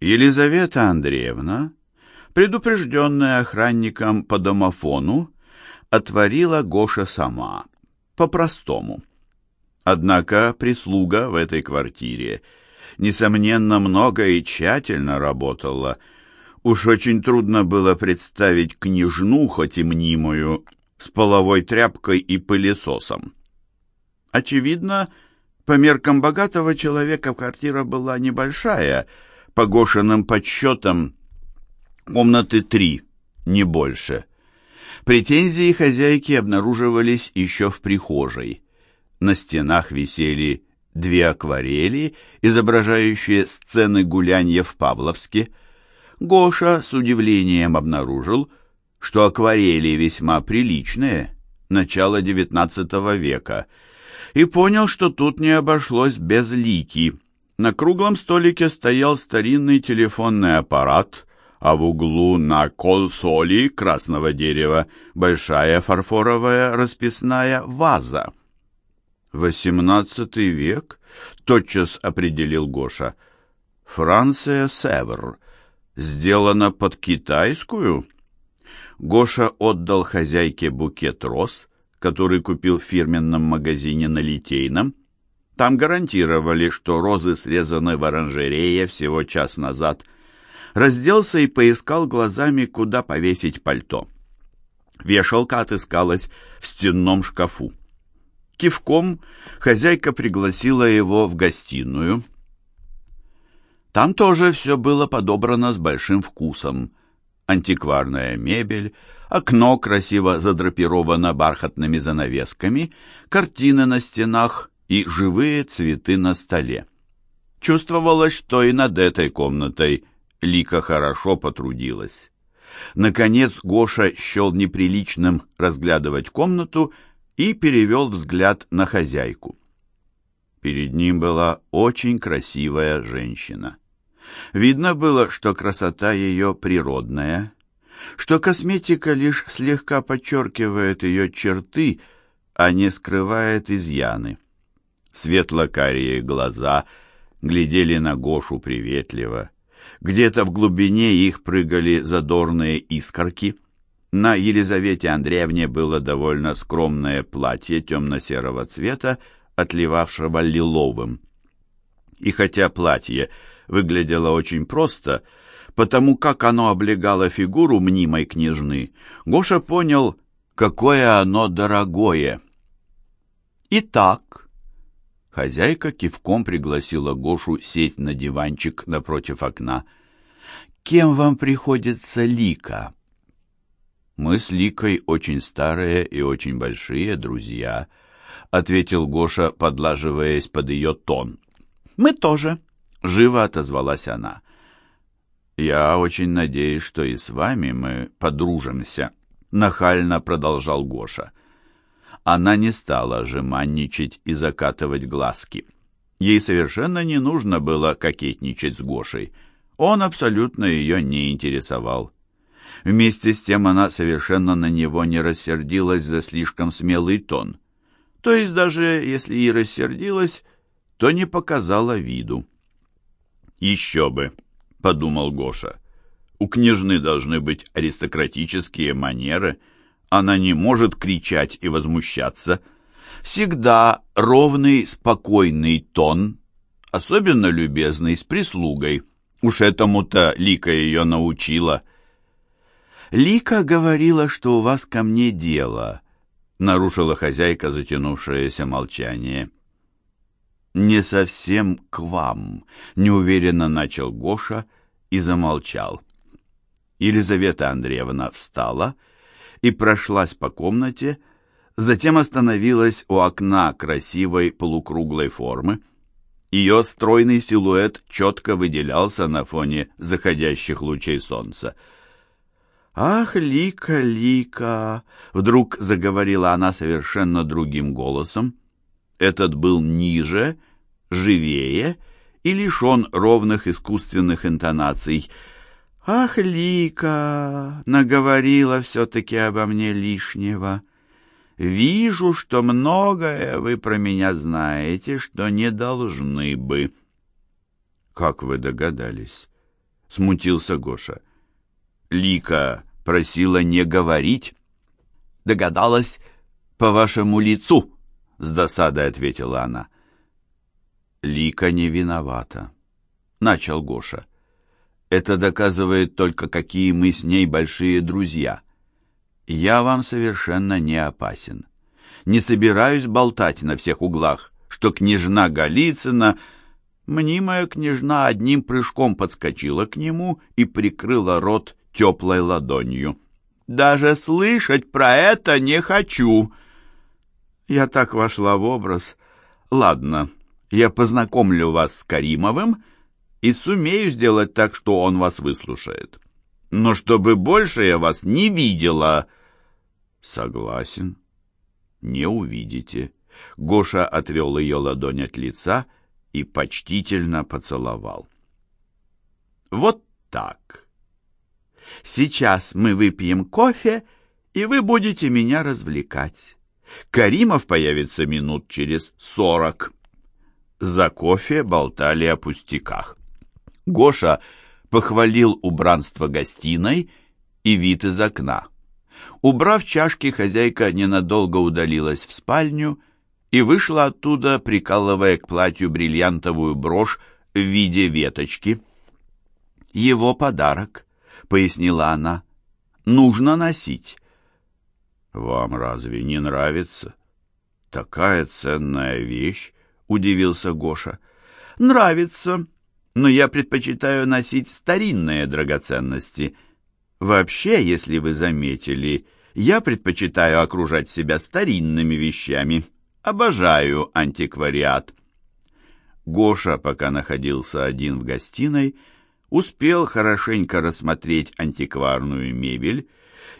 Елизавета Андреевна, предупрежденная охранником по домофону, отворила Гоша сама, по-простому. Однако прислуга в этой квартире, несомненно, много и тщательно работала. Уж очень трудно было представить княжну, хоть и мнимую, с половой тряпкой и пылесосом. Очевидно, по меркам богатого человека квартира была небольшая, по Гошиным подсчетам комнаты три, не больше. Претензии хозяйки обнаруживались еще в прихожей. На стенах висели две акварели, изображающие сцены гулянья в Павловске. Гоша с удивлением обнаружил, что акварели весьма приличные, начала XIX века, и понял, что тут не обошлось без лики. На круглом столике стоял старинный телефонный аппарат, а в углу на консоли красного дерева большая фарфоровая расписная ваза. «Восемнадцатый век?» — тотчас определил Гоша. «Франция Севр. Сделано под китайскую?» Гоша отдал хозяйке букет роз, который купил в фирменном магазине на Литейном. Там гарантировали, что розы срезаны в оранжерее всего час назад. Разделся и поискал глазами, куда повесить пальто. Вешалка отыскалась в стенном шкафу. Кивком хозяйка пригласила его в гостиную. Там тоже все было подобрано с большим вкусом антикварная мебель, окно красиво задрапировано бархатными занавесками, картины на стенах и живые цветы на столе. Чувствовалось, что и над этой комнатой Лика хорошо потрудилась. Наконец Гоша счел неприличным разглядывать комнату и перевел взгляд на хозяйку. Перед ним была очень красивая женщина. Видно было, что красота ее природная, что косметика лишь слегка подчеркивает ее черты, а не скрывает изъяны. Светло-карие глаза глядели на Гошу приветливо. Где-то в глубине их прыгали задорные искорки. На Елизавете Андреевне было довольно скромное платье темно-серого цвета, отливавшего лиловым. И хотя платье выглядело очень просто, потому как оно облегало фигуру мнимой княжны, Гоша понял, какое оно дорогое. «Итак...» Хозяйка кивком пригласила Гошу сесть на диванчик напротив окна. «Кем вам приходится Лика?» «Мы с Ликой очень старые и очень большие друзья», — ответил Гоша, подлаживаясь под ее тон. «Мы тоже», Живо отозвалась она. «Я очень надеюсь, что и с вами мы подружимся», — нахально продолжал Гоша. Она не стала жеманничать и закатывать глазки. Ей совершенно не нужно было кокетничать с Гошей. Он абсолютно ее не интересовал. Вместе с тем она совершенно на него не рассердилась за слишком смелый тон. То есть даже если и рассердилась, то не показала виду. «Еще бы», — подумал Гоша. «У княжны должны быть аристократические манеры. Она не может кричать и возмущаться. Всегда ровный, спокойный тон, особенно любезный, с прислугой. Уж этому-то Лика ее научила». «Лика говорила, что у вас ко мне дело», — нарушила хозяйка затянувшееся молчание не совсем к вам», — неуверенно начал Гоша и замолчал. Елизавета Андреевна встала и прошлась по комнате, затем остановилась у окна красивой полукруглой формы. Ее стройный силуэт четко выделялся на фоне заходящих лучей солнца. «Ах, Лика, Лика!» — вдруг заговорила она совершенно другим голосом. Этот был ниже живее и лишен ровных искусственных интонаций. «Ах, Лика, наговорила все-таки обо мне лишнего. Вижу, что многое вы про меня знаете, что не должны бы». «Как вы догадались?» — смутился Гоша. Лика просила не говорить. Догадалась по вашему лицу, — с досадой ответила она. Лика не виновата, — начал Гоша. Это доказывает только, какие мы с ней большие друзья. Я вам совершенно не опасен. Не собираюсь болтать на всех углах, что княжна Голицына... Мнимая княжна одним прыжком подскочила к нему и прикрыла рот теплой ладонью. «Даже слышать про это не хочу!» Я так вошла в образ. «Ладно, я познакомлю вас с Каримовым и сумею сделать так, что он вас выслушает. Но чтобы больше я вас не видела...» «Согласен. Не увидите». Гоша отвел ее ладонь от лица и почтительно поцеловал. «Вот так. Сейчас мы выпьем кофе, и вы будете меня развлекать. Каримов появится минут через сорок». За кофе болтали о пустяках. Гоша похвалил убранство гостиной и вид из окна. Убрав чашки, хозяйка ненадолго удалилась в спальню и вышла оттуда, прикалывая к платью бриллиантовую брошь в виде веточки. «Его подарок», — пояснила она, — «нужно носить». «Вам разве не нравится? Такая ценная вещь», — удивился Гоша. «Нравится, но я предпочитаю носить старинные драгоценности. Вообще, если вы заметили, я предпочитаю окружать себя старинными вещами». Обожаю антиквариат. Гоша, пока находился один в гостиной, успел хорошенько рассмотреть антикварную мебель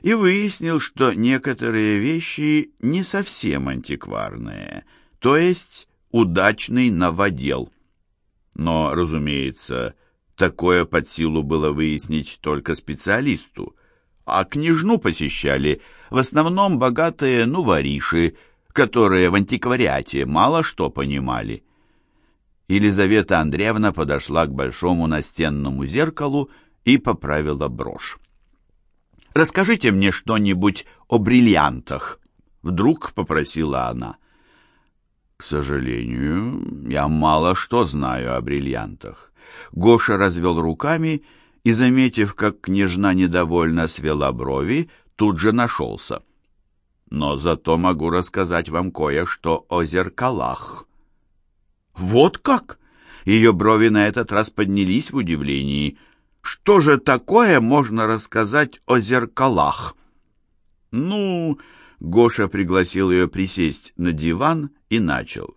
и выяснил, что некоторые вещи не совсем антикварные, то есть удачный новодел. Но, разумеется, такое под силу было выяснить только специалисту, а княжну посещали в основном богатые нувориши, которые в антиквариате мало что понимали. Елизавета Андреевна подошла к большому настенному зеркалу и поправила брошь. «Расскажите мне что-нибудь о бриллиантах», — вдруг попросила она. «К сожалению, я мало что знаю о бриллиантах». Гоша развел руками и, заметив, как княжна недовольно свела брови, тут же нашелся но зато могу рассказать вам кое-что о зеркалах». «Вот как?» Ее брови на этот раз поднялись в удивлении. «Что же такое можно рассказать о зеркалах?» «Ну...» — Гоша пригласил ее присесть на диван и начал.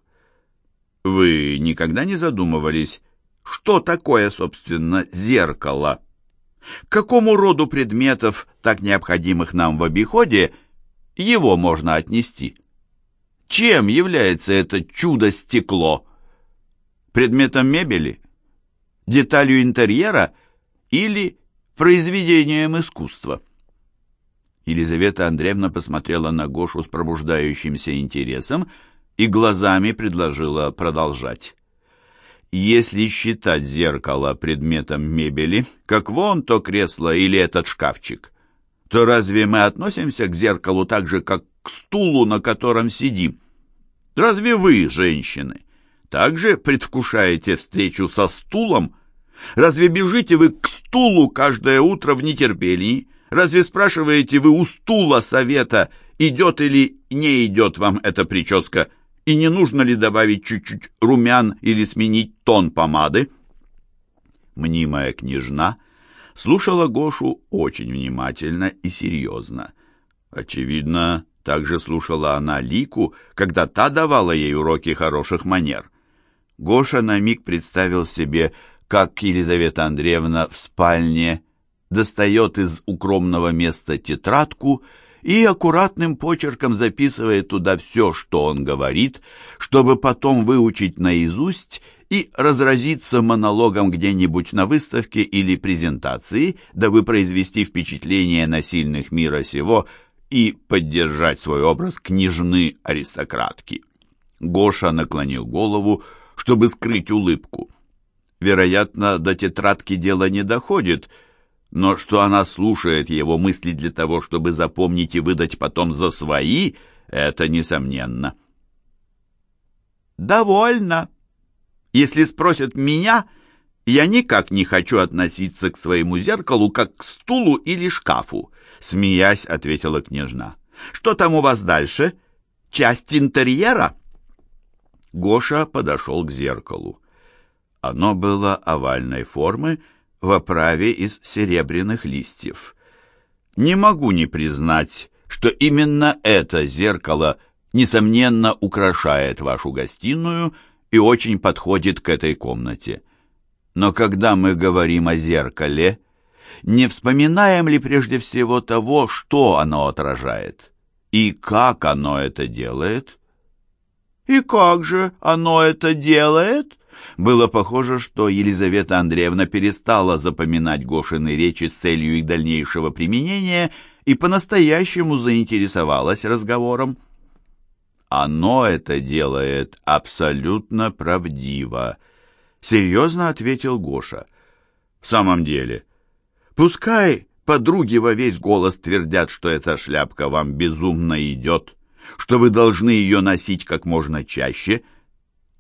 «Вы никогда не задумывались, что такое, собственно, зеркало?» К какому роду предметов, так необходимых нам в обиходе, его можно отнести. Чем является это чудо-стекло? Предметом мебели? Деталью интерьера? Или произведением искусства? Елизавета Андреевна посмотрела на Гошу с пробуждающимся интересом и глазами предложила продолжать. Если считать зеркало предметом мебели, как вон то кресло или этот шкафчик, то разве мы относимся к зеркалу так же, как к стулу, на котором сидим? Разве вы, женщины, также предвкушаете встречу со стулом? Разве бежите вы к стулу каждое утро в нетерпении? Разве спрашиваете вы у стула совета, идет или не идет вам эта прическа, и не нужно ли добавить чуть-чуть румян или сменить тон помады? Мнимая княжна — слушала Гошу очень внимательно и серьезно. Очевидно, также слушала она Лику, когда та давала ей уроки хороших манер. Гоша на миг представил себе, как Елизавета Андреевна в спальне достает из укромного места тетрадку и аккуратным почерком записывает туда все, что он говорит, чтобы потом выучить наизусть и разразиться монологом где-нибудь на выставке или презентации, дабы произвести впечатление на сильных мира сего и поддержать свой образ княжны-аристократки. Гоша наклонил голову, чтобы скрыть улыбку. Вероятно, до тетрадки дело не доходит, но что она слушает его мысли для того, чтобы запомнить и выдать потом за свои, это несомненно. «Довольно. Если спросят меня, я никак не хочу относиться к своему зеркалу, как к стулу или шкафу», — смеясь ответила княжна. «Что там у вас дальше? Часть интерьера?» Гоша подошел к зеркалу. Оно было овальной формы, в оправе из серебряных листьев. Не могу не признать, что именно это зеркало, несомненно, украшает вашу гостиную и очень подходит к этой комнате. Но когда мы говорим о зеркале, не вспоминаем ли прежде всего того, что оно отражает и как оно это делает? И как же оно это делает? Было похоже, что Елизавета Андреевна перестала запоминать Гошины речи с целью их дальнейшего применения и по-настоящему заинтересовалась разговором. «Оно это делает абсолютно правдиво», — серьезно ответил Гоша. «В самом деле, пускай подруги во весь голос твердят, что эта шляпка вам безумно идет, что вы должны ее носить как можно чаще —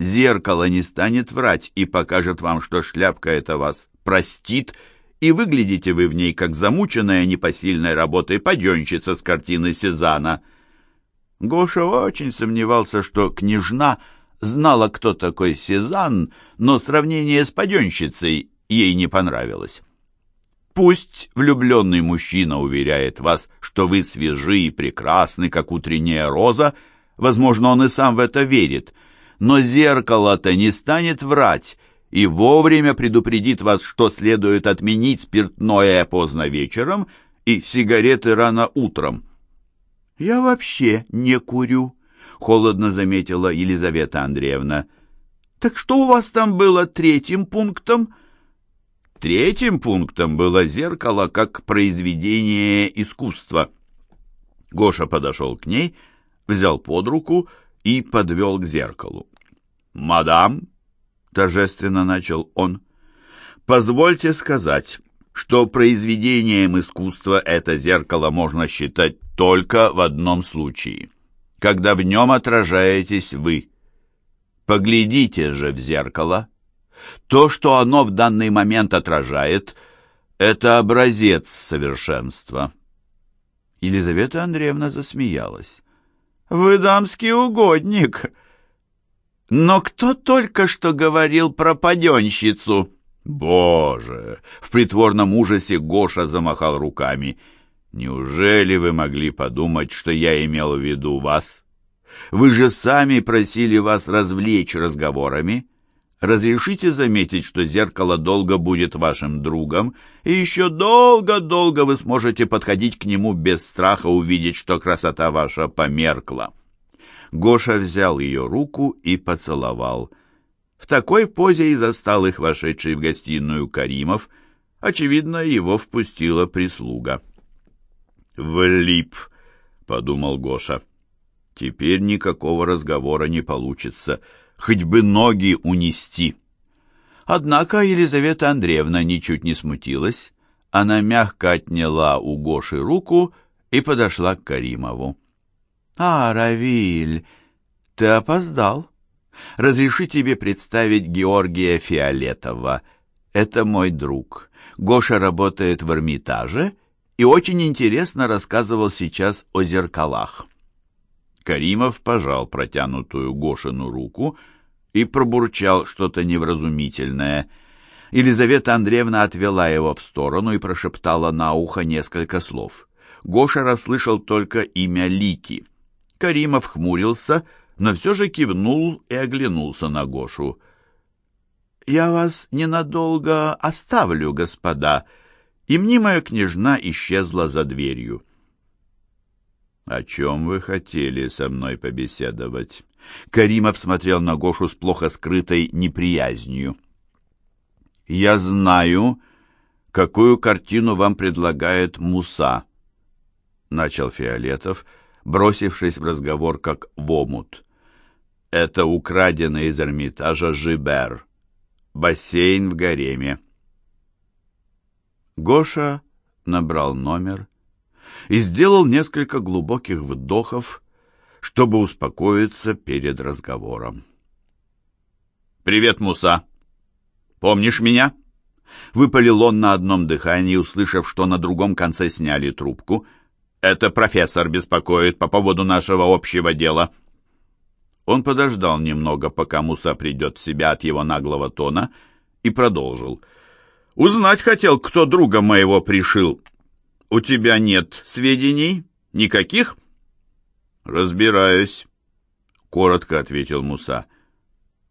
Зеркало не станет врать и покажет вам, что шляпка эта вас простит, и выглядите вы в ней как замученная непосильной работой паденщица с картины Сезана. Гоша очень сомневался, что княжна знала, кто такой Сезанн, но сравнение с паденщицей ей не понравилось. Пусть влюбленный мужчина уверяет вас, что вы свежи и прекрасны, как утренняя роза, возможно, он и сам в это верит — но зеркало-то не станет врать и вовремя предупредит вас, что следует отменить спиртное поздно вечером и сигареты рано утром. «Я вообще не курю», — холодно заметила Елизавета Андреевна. «Так что у вас там было третьим пунктом?» Третьим пунктом было зеркало как произведение искусства. Гоша подошел к ней, взял под руку и подвел к зеркалу. «Мадам», — торжественно начал он, — «позвольте сказать, что произведением искусства это зеркало можно считать только в одном случае, когда в нем отражаетесь вы. Поглядите же в зеркало. То, что оно в данный момент отражает, это образец совершенства». Елизавета Андреевна засмеялась. «Вы дамский угодник!» Но кто только что говорил про паденщицу? Боже! В притворном ужасе Гоша замахал руками. Неужели вы могли подумать, что я имел в виду вас? Вы же сами просили вас развлечь разговорами. Разрешите заметить, что зеркало долго будет вашим другом, и еще долго-долго вы сможете подходить к нему без страха увидеть, что красота ваша померкла. Гоша взял ее руку и поцеловал. В такой позе и застал их вошедший в гостиную Каримов. Очевидно, его впустила прислуга. «Влип», — подумал Гоша. «Теперь никакого разговора не получится, хоть бы ноги унести». Однако Елизавета Андреевна ничуть не смутилась. Она мягко отняла у Гоши руку и подошла к Каримову. «А, Равиль, ты опоздал. Разреши тебе представить Георгия Фиолетова. Это мой друг. Гоша работает в Эрмитаже и очень интересно рассказывал сейчас о зеркалах». Каримов пожал протянутую Гошину руку и пробурчал что-то невразумительное. Елизавета Андреевна отвела его в сторону и прошептала на ухо несколько слов. Гоша расслышал только имя Лики. Каримов хмурился, но все же кивнул и оглянулся на Гошу. «Я вас ненадолго оставлю, господа», и мнимая княжна исчезла за дверью. «О чем вы хотели со мной побеседовать?» Каримов смотрел на Гошу с плохо скрытой неприязнью. «Я знаю, какую картину вам предлагает Муса», — начал Фиолетов, — бросившись в разговор как в омут. «Это украденный из Эрмитажа Жибер. бассейн в гареме. Гоша набрал номер и сделал несколько глубоких вдохов, чтобы успокоиться перед разговором. «Привет, Муса! Помнишь меня?» Выпалил он на одном дыхании, услышав, что на другом конце сняли трубку. «Это профессор беспокоит по поводу нашего общего дела». Он подождал немного, пока Муса придет в себя от его наглого тона, и продолжил. «Узнать хотел, кто друга моего пришил. У тебя нет сведений? Никаких?» «Разбираюсь», — коротко ответил Муса.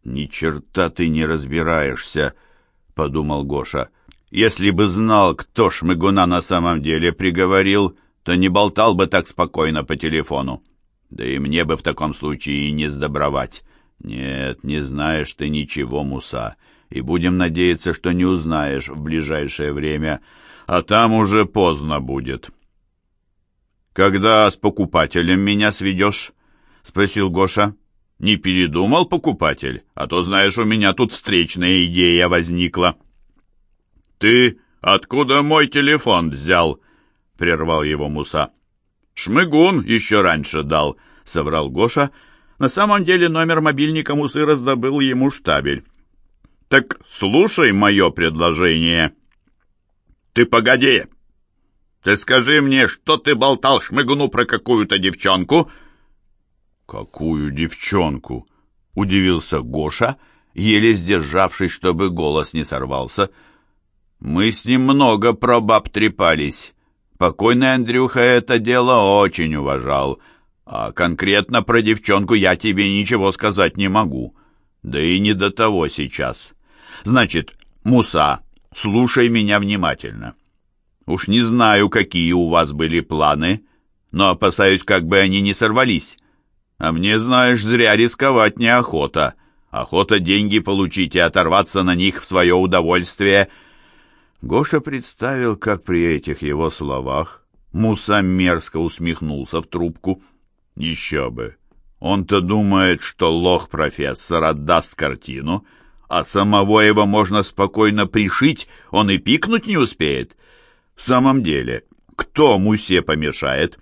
«Ни черта ты не разбираешься», — подумал Гоша. «Если бы знал, кто Шмыгуна на самом деле приговорил, то не болтал бы так спокойно по телефону. Да и мне бы в таком случае и не сдобровать. Нет, не знаешь ты ничего, Муса, и будем надеяться, что не узнаешь в ближайшее время, а там уже поздно будет». «Когда с покупателем меня сведешь?» — спросил Гоша. «Не передумал покупатель? А то, знаешь, у меня тут встречная идея возникла». «Ты откуда мой телефон взял?» — прервал его Муса. «Шмыгун еще раньше дал», — соврал Гоша. На самом деле номер мобильника Мусы раздобыл ему штабель. «Так слушай мое предложение». «Ты погоди!» Ты скажи мне, что ты болтал шмыгну про какую-то девчонку?» «Какую девчонку?» — удивился Гоша, еле сдержавшись, чтобы голос не сорвался. «Мы с ним много про баб трепались. Покойный Андрюха это дело очень уважал, а конкретно про девчонку я тебе ничего сказать не могу. Да и не до того сейчас. Значит, Муса, слушай меня внимательно». Уж не знаю, какие у вас были планы, но опасаюсь, как бы они не сорвались. А мне, знаешь, зря рисковать неохота. Охота деньги получить и оторваться на них в свое удовольствие. Гоша представил, как при этих его словах Муса мерзко усмехнулся в трубку. Еще бы! Он-то думает, что лох-профессор отдаст картину, а самого его можно спокойно пришить, он и пикнуть не успеет. В самом деле, кто Мусе помешает?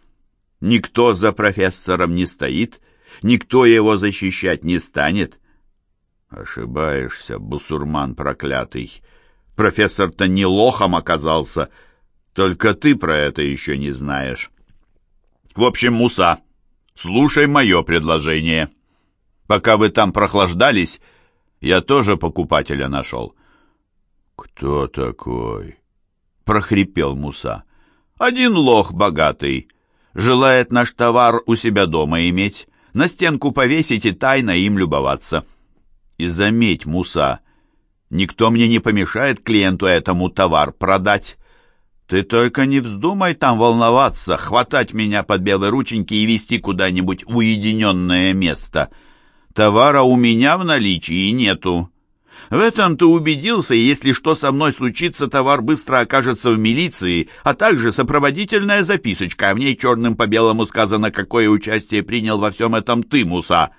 Никто за профессором не стоит, никто его защищать не станет. Ошибаешься, бусурман проклятый. Профессор-то не лохом оказался, только ты про это еще не знаешь. В общем, Муса, слушай мое предложение. Пока вы там прохлаждались, я тоже покупателя нашел. Кто такой? прохрипел Муса. «Один лох богатый. Желает наш товар у себя дома иметь, на стенку повесить и тайно им любоваться. И заметь, Муса, никто мне не помешает клиенту этому товар продать. Ты только не вздумай там волноваться, хватать меня под белые рученьки и вести куда-нибудь в уединенное место. Товара у меня в наличии нету». В этом ты убедился, и если что со мной случится, товар быстро окажется в милиции, а также сопроводительная записочка, а в ней черным по белому сказано, какое участие принял во всем этом ты, Муса.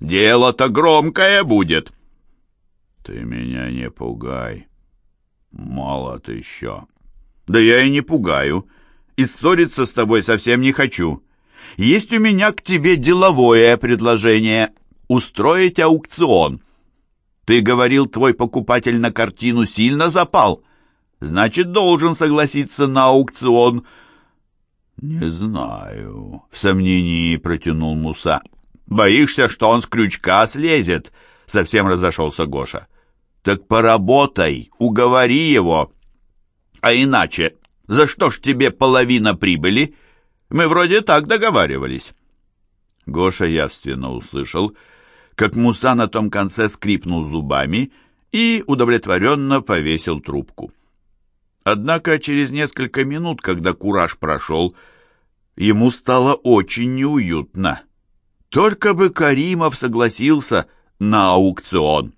Дело-то громкое будет. Ты меня не пугай. Молод еще. Да я и не пугаю. И ссориться с тобой совсем не хочу. Есть у меня к тебе деловое предложение. Устроить аукцион. Ты говорил, твой покупатель на картину сильно запал. Значит, должен согласиться на аукцион. Не знаю, в сомнении протянул Муса. Боишься, что он с крючка слезет? Совсем разошелся Гоша. Так поработай, уговори его. А иначе, за что ж тебе половина прибыли? Мы вроде так договаривались. Гоша явственно услышал, как Муса на том конце скрипнул зубами и удовлетворенно повесил трубку. Однако через несколько минут, когда кураж прошел, ему стало очень неуютно. Только бы Каримов согласился на аукцион.